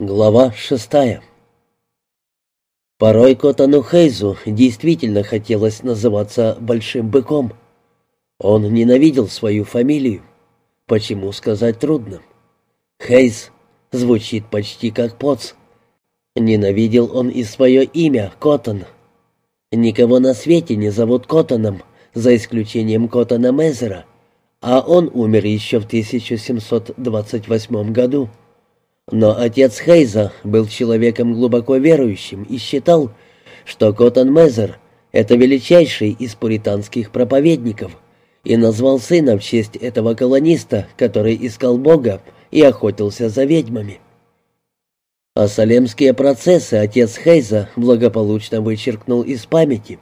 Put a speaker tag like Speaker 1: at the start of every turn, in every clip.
Speaker 1: Глава шестая Порой Котану Хейзу действительно хотелось называться «большим быком». Он ненавидел свою фамилию. Почему сказать трудно? Хейз звучит почти как Поц. Ненавидел он и свое имя Коттон. Никого на свете не зовут Коттоном, за исключением Коттона Мезера, а он умер еще в 1728 году. Но отец Хейза был человеком глубоко верующим и считал, что Коттон Мезер — это величайший из пуританских проповедников, и назвал сына в честь этого колониста, который искал Бога и охотился за ведьмами. А салемские процессы отец Хейза благополучно вычеркнул из памяти.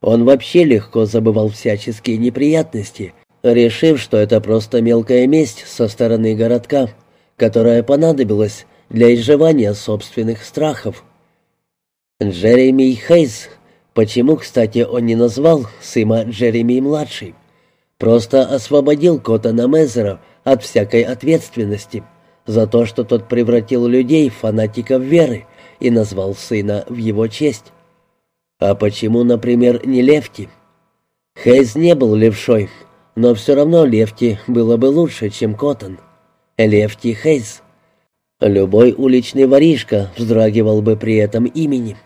Speaker 1: Он вообще легко забывал всяческие неприятности, решив, что это просто мелкая месть со стороны городка — которая понадобилась для изживания собственных страхов. Джереми Хейс, почему, кстати, он не назвал сына Джереми-младший, просто освободил Коттона Мезера от всякой ответственности за то, что тот превратил людей в фанатиков веры и назвал сына в его честь. А почему, например, не Лефти? Хейс не был левшой, но все равно Лефти было бы лучше, чем Коттон. Лефти Хейс. Любой уличный воришка вздрагивал бы при этом имени.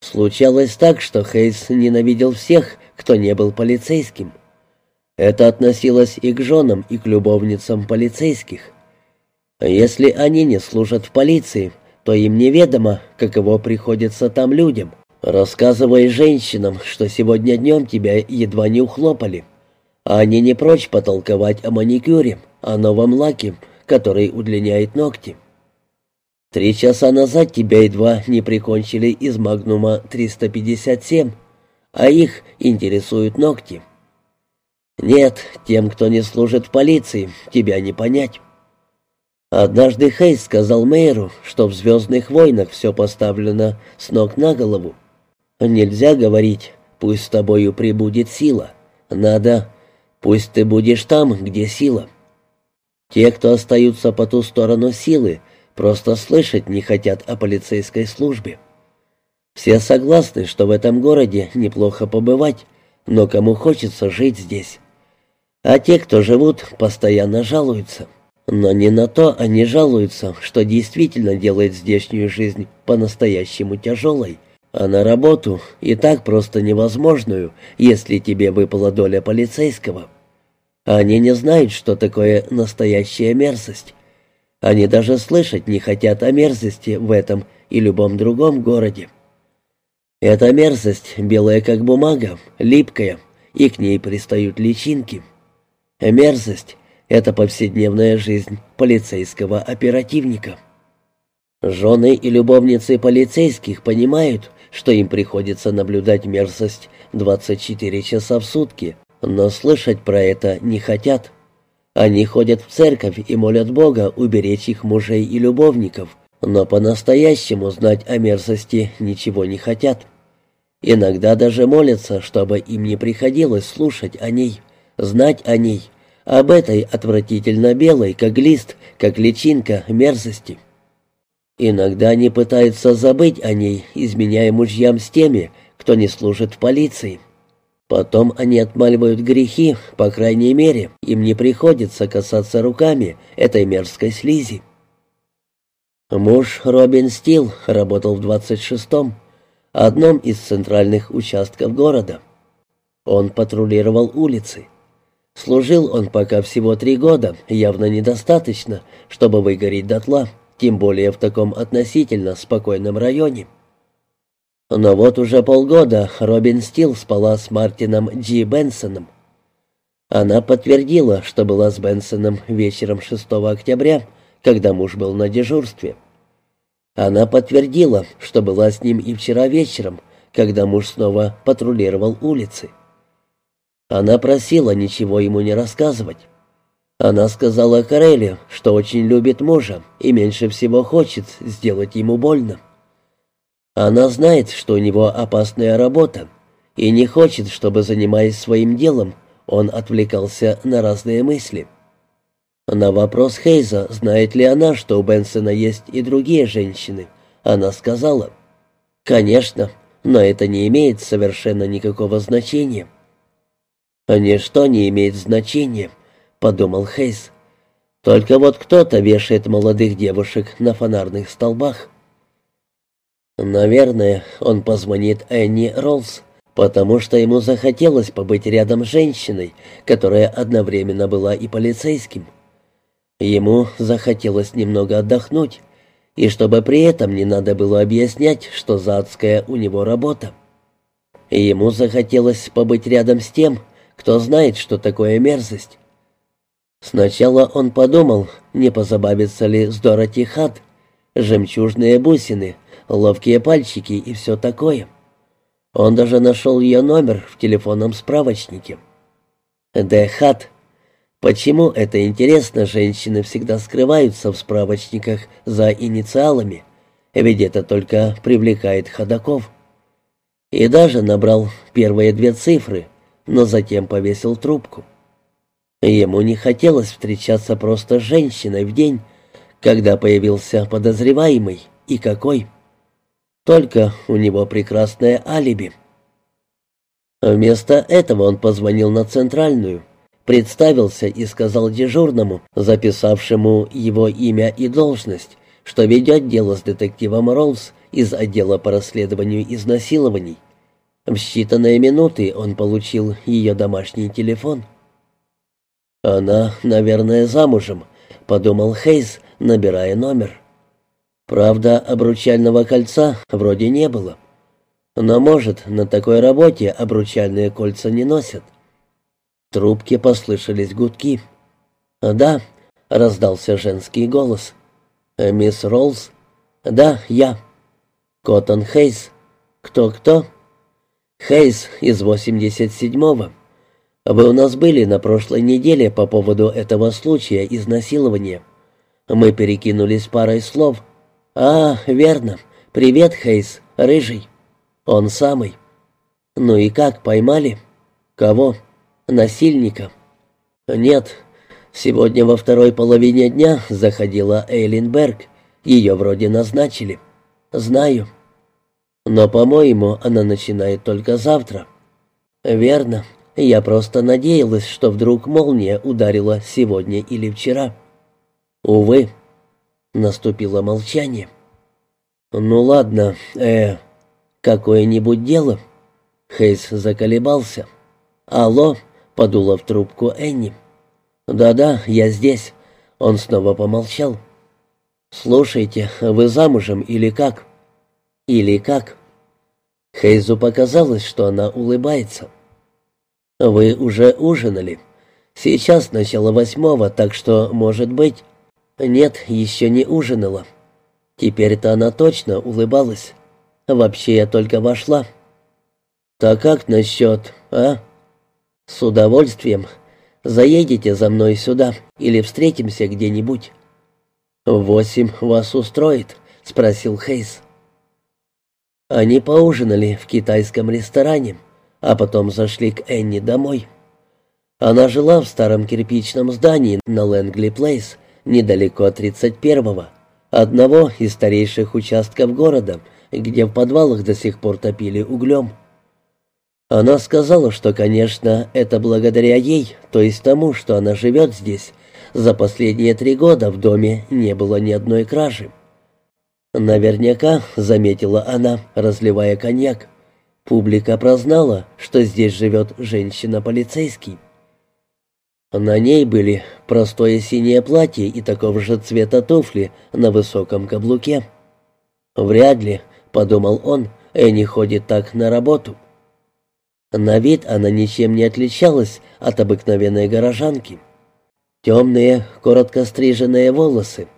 Speaker 1: Случалось так, что Хейс ненавидел всех, кто не был полицейским. Это относилось и к женам, и к любовницам полицейских. Если они не служат в полиции, то им неведомо, каково приходится там людям. Рассказывай женщинам, что сегодня днем тебя едва не ухлопали. Они не прочь потолковать о маникюре, о новом лаке, который удлиняет ногти. Три часа назад тебя едва не прикончили из Магнума 357, а их интересуют ногти. Нет, тем, кто не служит в полиции, тебя не понять. Однажды Хейс сказал мэру, что в «Звездных войнах» все поставлено с ног на голову. Нельзя говорить «пусть с тобою прибудет сила». Надо «пусть ты будешь там, где сила». Те, кто остаются по ту сторону силы, просто слышать не хотят о полицейской службе. Все согласны, что в этом городе неплохо побывать, но кому хочется жить здесь. А те, кто живут, постоянно жалуются. Но не на то они жалуются, что действительно делает здешнюю жизнь по-настоящему тяжелой, а на работу и так просто невозможную, если тебе выпала доля полицейского. Они не знают, что такое настоящая мерзость. Они даже слышать не хотят о мерзости в этом и любом другом городе. Эта мерзость белая как бумага, липкая, и к ней пристают личинки. Мерзость — это повседневная жизнь полицейского оперативника. Жены и любовницы полицейских понимают, что им приходится наблюдать мерзость 24 часа в сутки, но слышать про это не хотят. Они ходят в церковь и молят Бога уберечь их мужей и любовников, но по-настоящему знать о мерзости ничего не хотят. Иногда даже молятся, чтобы им не приходилось слушать о ней, знать о ней, об этой отвратительно белой, как лист, как личинка мерзости. Иногда они пытаются забыть о ней, изменяя мужьям с теми, кто не служит в полиции. Потом они отмаливают грехи, по крайней мере, им не приходится касаться руками этой мерзкой слизи. Муж Робин Стил работал в 26-м, одном из центральных участков города. Он патрулировал улицы. Служил он пока всего три года, явно недостаточно, чтобы выгореть дотла, тем более в таком относительно спокойном районе. Но вот уже полгода Робин Стил спала с Мартином Джи Бенсоном. Она подтвердила, что была с Бенсоном вечером 6 октября, когда муж был на дежурстве. Она подтвердила, что была с ним и вчера вечером, когда муж снова патрулировал улицы. Она просила ничего ему не рассказывать. Она сказала Карелли, что очень любит мужа и меньше всего хочет сделать ему больно. Она знает, что у него опасная работа, и не хочет, чтобы, занимаясь своим делом, он отвлекался на разные мысли. На вопрос Хейза, знает ли она, что у Бенсона есть и другие женщины, она сказала, «Конечно, но это не имеет совершенно никакого значения». «Ничто не имеет значения», — подумал Хейз. «Только вот кто-то вешает молодых девушек на фонарных столбах». Наверное, он позвонит Энни Роллс, потому что ему захотелось побыть рядом с женщиной, которая одновременно была и полицейским. Ему захотелось немного отдохнуть, и чтобы при этом не надо было объяснять, что за адская у него работа. Ему захотелось побыть рядом с тем, кто знает, что такое мерзость. Сначала он подумал, не позабавиться ли с Дороти Хат, жемчужные бусины, ловкие пальчики и все такое. Он даже нашел ее номер в телефонном справочнике. Д. Хат Почему это интересно, женщины всегда скрываются в справочниках за инициалами, ведь это только привлекает ходаков. И даже набрал первые две цифры, но затем повесил трубку. Ему не хотелось встречаться просто с женщиной в день, когда появился подозреваемый, и какой. Только у него прекрасное алиби. Вместо этого он позвонил на центральную — представился и сказал дежурному, записавшему его имя и должность, что ведет дело с детективом Роллс из отдела по расследованию изнасилований. В считанные минуты он получил ее домашний телефон. «Она, наверное, замужем», — подумал Хейз, набирая номер. Правда, обручального кольца вроде не было. Но, может, на такой работе обручальные кольца не носят трубке послышались гудки. «Да», — раздался женский голос. «Э, «Мисс Роллс?» «Да, я». «Коттон Хейс». «Кто-кто?» «Хейс из 87-го. Вы у нас были на прошлой неделе по поводу этого случая изнасилования. Мы перекинулись парой слов. А, верно. Привет, Хейс, рыжий. Он самый. Ну и как, поймали? Кого?» насильника. Нет, сегодня во второй половине дня заходила Эйлин Берг. Ее вроде назначили. Знаю. Но, по-моему, она начинает только завтра. Верно. Я просто надеялась, что вдруг молния ударила сегодня или вчера. Увы. Наступило молчание. Ну ладно, э, какое-нибудь дело? Хейс заколебался. Алло, подула в трубку Энни. «Да-да, я здесь». Он снова помолчал. «Слушайте, вы замужем или как?» «Или как?» Хейзу показалось, что она улыбается. «Вы уже ужинали. Сейчас начало восьмого, так что, может быть...» «Нет, еще не ужинала». Теперь-то она точно улыбалась. «Вообще я только вошла». «Так как насчет, а?» «С удовольствием. Заедете за мной сюда или встретимся где-нибудь?» «Восемь вас устроит?» — спросил Хейс. Они поужинали в китайском ресторане, а потом зашли к Энни домой. Она жила в старом кирпичном здании на Лэнгли Плейс, недалеко от 31-го, одного из старейших участков города, где в подвалах до сих пор топили углем. Она сказала, что, конечно, это благодаря ей, то есть тому, что она живет здесь. За последние три года в доме не было ни одной кражи. Наверняка, заметила она, разливая коньяк, публика прознала, что здесь живет женщина-полицейский. На ней были простое синее платье и такого же цвета туфли на высоком каблуке. «Вряд ли», — подумал он, — «Энни ходит так на работу». На вид она ничем не отличалась от обыкновенной горожанки. Темные, коротко стриженные волосы,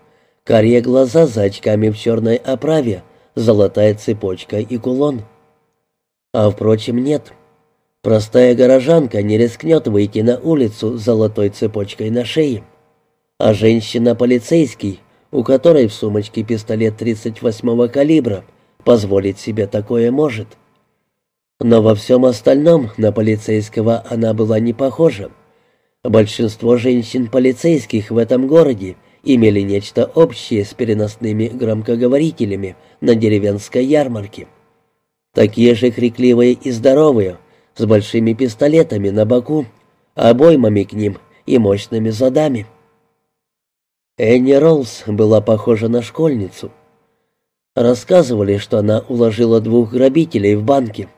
Speaker 1: карие глаза за очками в черной оправе, золотая цепочка и кулон. А, впрочем, нет. Простая горожанка не рискнет выйти на улицу с золотой цепочкой на шее. А женщина-полицейский, у которой в сумочке пистолет 38-го калибра, позволить себе такое может. — но во всем остальном на полицейского она была не похожа. Большинство женщин-полицейских в этом городе имели нечто общее с переносными громкоговорителями на деревенской ярмарке. Такие же крикливые и здоровые, с большими пистолетами на боку, обоймами к ним и мощными задами. Энни Роллс была похожа на школьницу. Рассказывали, что она уложила двух грабителей в банке,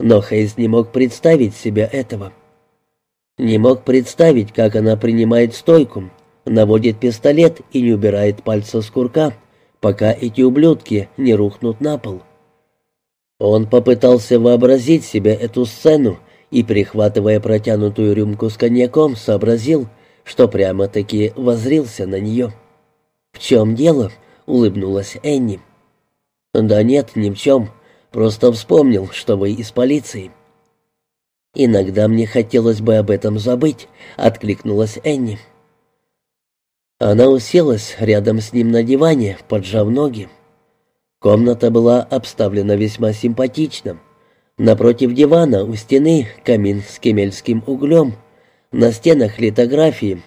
Speaker 1: но Хейз не мог представить себе этого. Не мог представить, как она принимает стойку, наводит пистолет и не убирает пальца с курка, пока эти ублюдки не рухнут на пол. Он попытался вообразить себе эту сцену и, прихватывая протянутую рюмку с коньяком, сообразил, что прямо-таки возрился на нее. «В чем дело?» — улыбнулась Энни. «Да нет, ни в чем. Просто вспомнил, что вы из полиции». «Иногда мне хотелось бы об этом забыть», — откликнулась Энни. Она уселась рядом с ним на диване, поджав ноги. Комната была обставлена весьма симпатично. Напротив дивана у стены камин с кемельским углем. На стенах литографии.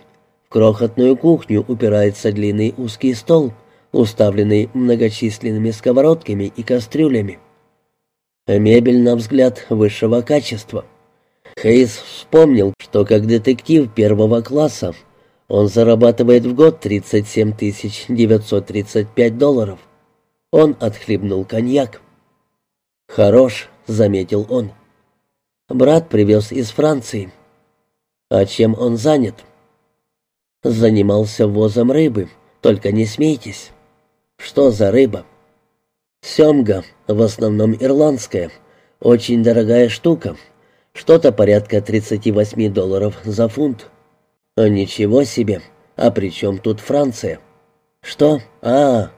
Speaker 1: В крохотную кухню упирается длинный узкий стол, уставленный многочисленными сковородками и кастрюлями. Мебель, на взгляд, высшего качества. Хейс вспомнил, что как детектив первого класса он зарабатывает в год 37 935 долларов. Он отхлебнул коньяк. «Хорош», — заметил он. «Брат привез из Франции». «А чем он занят?» «Занимался ввозом рыбы, только не смейтесь». «Что за рыба?» «Семга, в основном ирландская, очень дорогая штука, что-то порядка 38 долларов за фунт». А «Ничего себе! А при чем тут Франция?» «Что? А,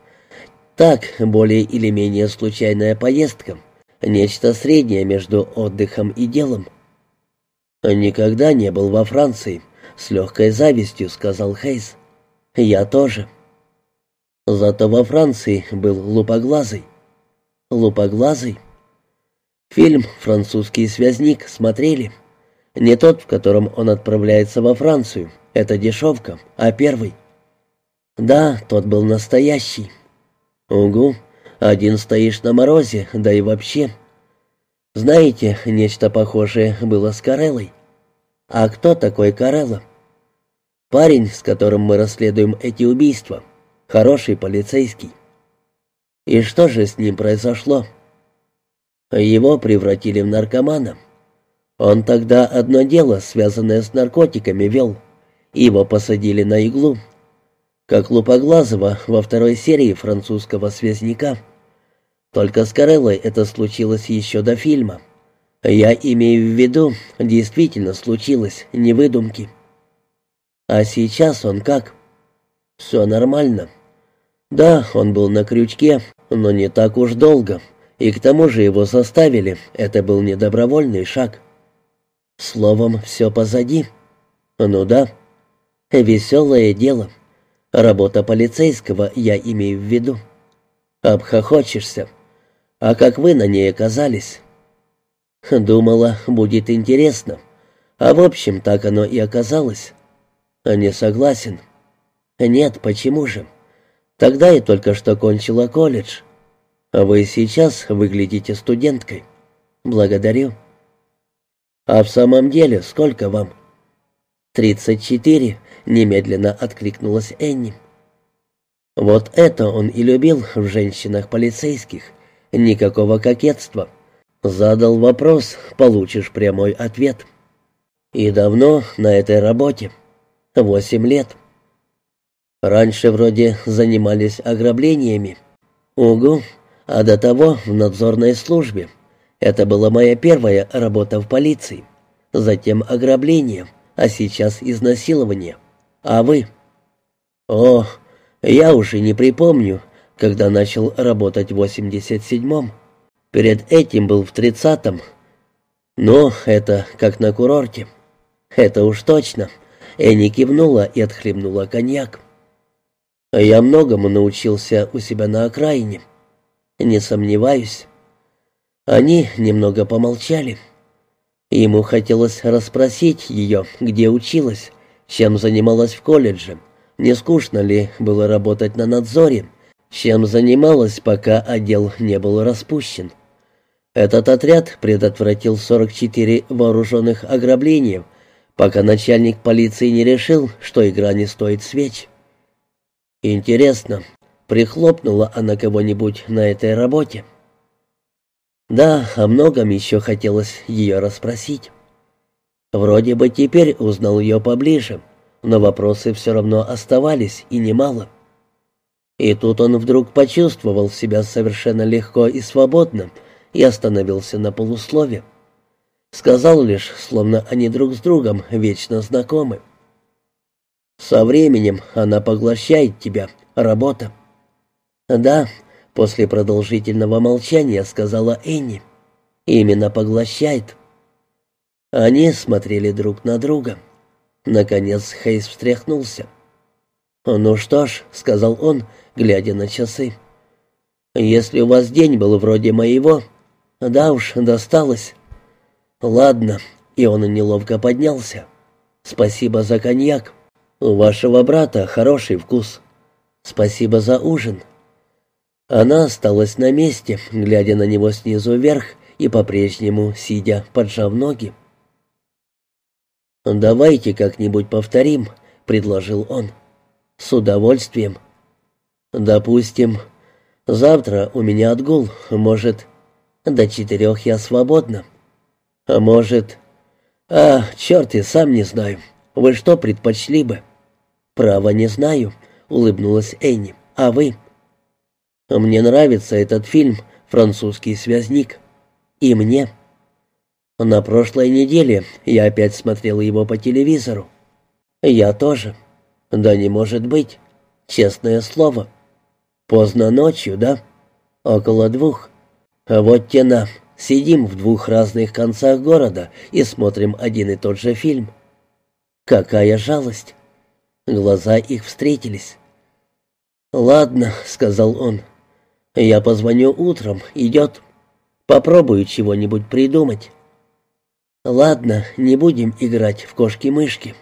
Speaker 1: так, более или менее случайная поездка. Нечто среднее между отдыхом и делом». «Никогда не был во Франции», — с легкой завистью сказал Хейс. «Я тоже». Зато во Франции был лупоглазый. Лупоглазый? Фильм «Французский связник» смотрели. Не тот, в котором он отправляется во Францию, это дешевка, а первый. Да, тот был настоящий. Угу, один стоишь на морозе, да и вообще. Знаете, нечто похожее было с Кареллой. А кто такой Карелла? Парень, с которым мы расследуем эти убийства. Хороший полицейский. И что же с ним произошло? Его превратили в наркомана. Он тогда одно дело, связанное с наркотиками, вел. Его посадили на иглу. Как Лупоглазого во второй серии французского «Связняка». Только с Кареллой это случилось еще до фильма. Я имею в виду, действительно случилось, не выдумки. А сейчас он как? Все нормально. Да, он был на крючке, но не так уж долго. И к тому же его заставили, это был не добровольный шаг. Словом, все позади. Ну да. Веселое дело. Работа полицейского я имею в виду. Обхохочешься. А как вы на ней оказались? Думала, будет интересно. А в общем, так оно и оказалось. Не согласен. Нет, почему же? Тогда я только что кончила колледж. А вы сейчас выглядите студенткой. Благодарю. «А в самом деле сколько вам?» «Тридцать четыре», — немедленно откликнулась Энни. Вот это он и любил в женщинах полицейских. Никакого кокетства. Задал вопрос, получишь прямой ответ. И давно на этой работе? Восемь лет. Раньше вроде занимались ограблениями. Угу, а до того в надзорной службе. Это была моя первая работа в полиции. Затем ограбление, а сейчас изнасилование. А вы? О, я уже не припомню, когда начал работать в 87-м. Перед этим был в 30-м. Но это как на курорте. Это уж точно. Энни кивнула и отхлебнула коньяк. Я многому научился у себя на окраине. Не сомневаюсь. Они немного помолчали. Ему хотелось расспросить ее, где училась, чем занималась в колледже, не скучно ли было работать на надзоре, чем занималась, пока отдел не был распущен. Этот отряд предотвратил 44 вооруженных ограбления, пока начальник полиции не решил, что игра не стоит свеч. Интересно, прихлопнула она кого-нибудь на этой работе? Да, о многом еще хотелось ее расспросить. Вроде бы теперь узнал ее поближе, но вопросы все равно оставались, и немало. И тут он вдруг почувствовал себя совершенно легко и свободно и остановился на полуслове. Сказал лишь, словно они друг с другом вечно знакомы. «Со временем она поглощает тебя, работа». «Да», — после продолжительного молчания сказала Энни, — «именно поглощает». Они смотрели друг на друга. Наконец Хейс встряхнулся. «Ну что ж», — сказал он, глядя на часы, — «если у вас день был вроде моего...» «Да уж, досталось». «Ладно», — и он неловко поднялся. «Спасибо за коньяк. У вашего брата хороший вкус. Спасибо за ужин». Она осталась на месте, глядя на него снизу вверх и по-прежнему сидя, поджав ноги. «Давайте как-нибудь повторим», — предложил он. «С удовольствием». «Допустим, завтра у меня отгул, может, до четырех я свободна. А может... А, черт, я сам не знаю. Вы что предпочли бы?» «Право не знаю», — улыбнулась Энни. «А вы?» «Мне нравится этот фильм «Французский связник». «И мне». На прошлой неделе я опять смотрел его по телевизору. Я тоже. Да не может быть. Честное слово. Поздно ночью, да? Около двух. Вот тена. Сидим в двух разных концах города и смотрим один и тот же фильм. Какая жалость. Глаза их встретились. «Ладно», — сказал он. «Я позвоню утром. Идет. Попробую чего-нибудь придумать». «Ладно, не будем играть в кошки-мышки».